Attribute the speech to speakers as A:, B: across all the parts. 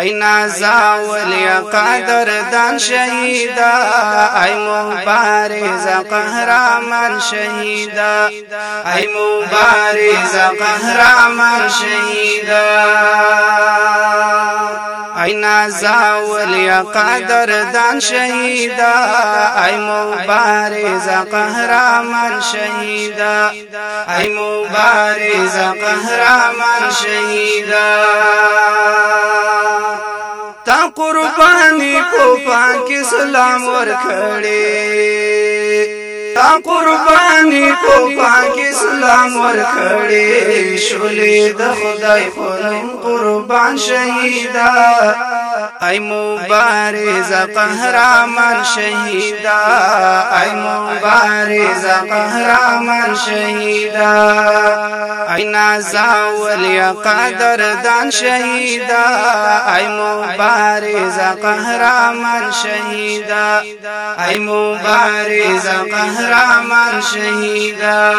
A: اینا زاولی قدر دان شهیدا ای مبارز قهرمان شهیدا ای مبارز قهرمان شهیدا ای نازاول یا قدردان شهیدا ای مبارز قهرمان شهیدا ای مبارز قهرمان شهیدا باندې کوفان کې سلام ورکړې تا قربان دي کوفان کې سلام ورکړې شولې د خدای په قربان شهیدا ای مبارز قهرمان شهیدا ای مبارز قهرمان شهیدا ای نازاول یا دان شهیدا ای مبارز قهرمان شهیدا ای مبارز قهرمان شهیدا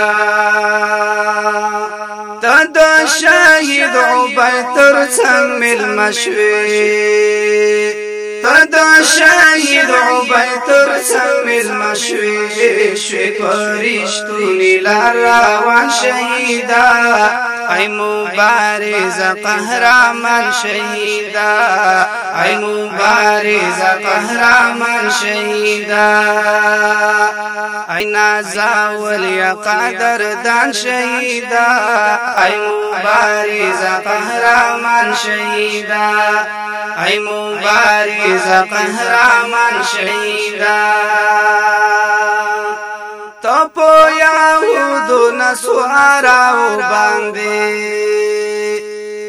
A: تد شهید عبید تر څنګ مل مشوي تد شهید عبید تر څنګ مل مشوي شوي پرشتونی لار روان شهیدا ای مبارز قهرمان شهیدا ای مبارز قهرمان شهیدا ای نازاور یا قادر دان شهیدا ای مبارز قهرمان شهیدا ای مبارز قهرمان شهیدا تپو یهودو نسواراو باندې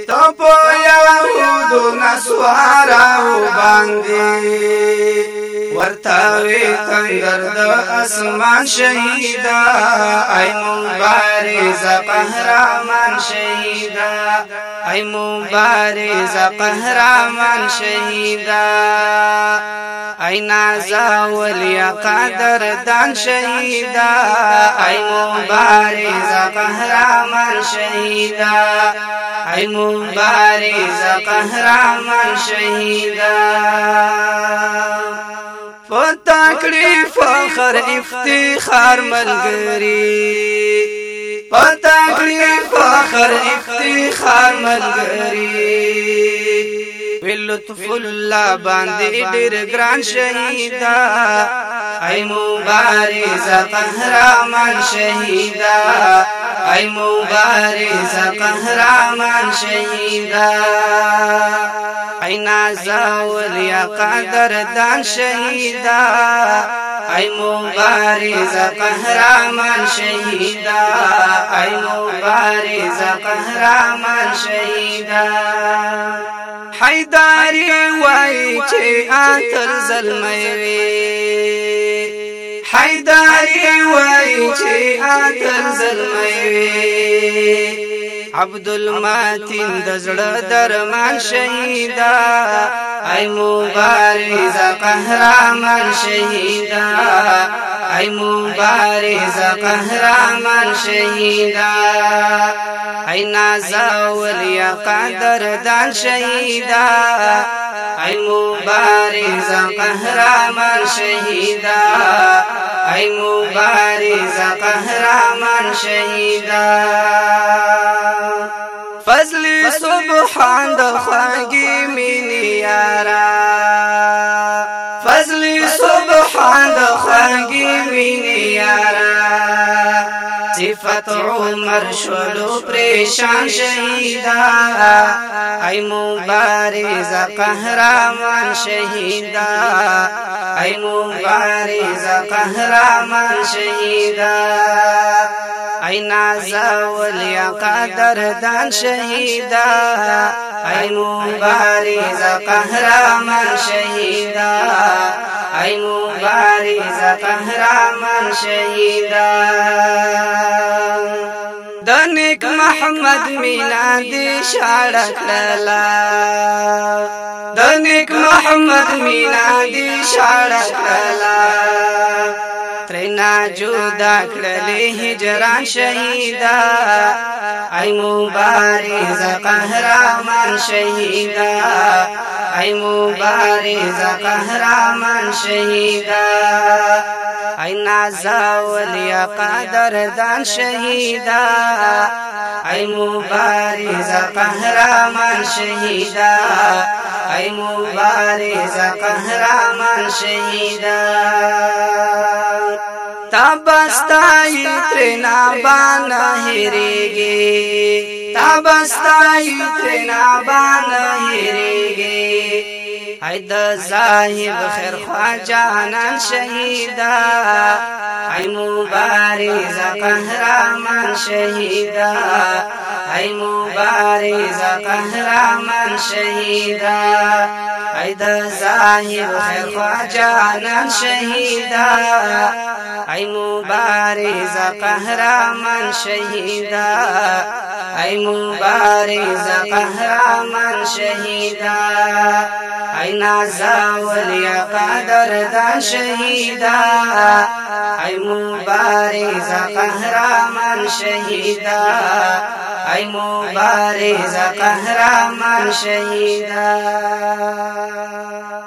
A: تپو یهودو نسواراو باندې ورتاوی تنگر د اسمان شهیدا ای مبارز قهرمان شهیدا ای مبارز قهرمان شهیدا ای نازا ولی قدر دان شهیدا ای مبارز قهرمان شهیدا ای مبارز قهرمان شهیدا پتا کړی فخر افتخار ملګری پتا کړی فخر افتخار ملګری ولطف الله باندې ډېر ګران شهیدا ای مبارزه قهرمان شهیدا ای مبارزه قهرمان شهیدا اینا زاول یا قدر دان شهیدا ای مبارز قهرمان شهیدا ای مبارز قهرمان شهیدا حیداری وای چې اتر زلمي وي حیداری وای چې اتر زلمي وي عبد المتین د زړه درمان شهیدا ای مبارز قهرمان شهیدا ای مبارز قهرمان شهیدا ای نازاور یا قدر دان شهیدا ای مبارز قهرمان شهیدا ای مبارز قهرمان شهیدا خوند خوږی مینی یارا فضل سبحان د خوږی مینی یارا صفت عمر شلو پریشان شهیدا ای مبارز قهرمان شهیدا ای مبارز قهرمان شهیدا عین عزا قدر دان شهيدا ای مبارز قهراما شهيدا ای مبارز قهراما شهيدا دانك محمد من عندي شاړه للا دانك محمد من عندي شاړه للا ترنا جدا کړلې هجران شهیدا ای مبارز قهرمان شهیدا ای مبارز قهرمان شهیدا ای نازول یا قدردان شهیدا ای مبارز قهرمان شهیدا ای مبارز قهرمان شهیدا تبستای ترنا باندې هریږي تبستای ترنا باندې هریږي حید زاهد خیر خواجانان شهیدا ای مبارز قهرمان شهیدا ای مبارز قهرمان شهیدا ای د ظاهر خیر خواجانان شهیدا ای مبارز قهرمان شهیدا ای مبارز قهرمان شهیدا ای نازا ولی قدر دا شهیدا ای مبارز قهرمان شهیدا ای مبارز قهرمان شهیدا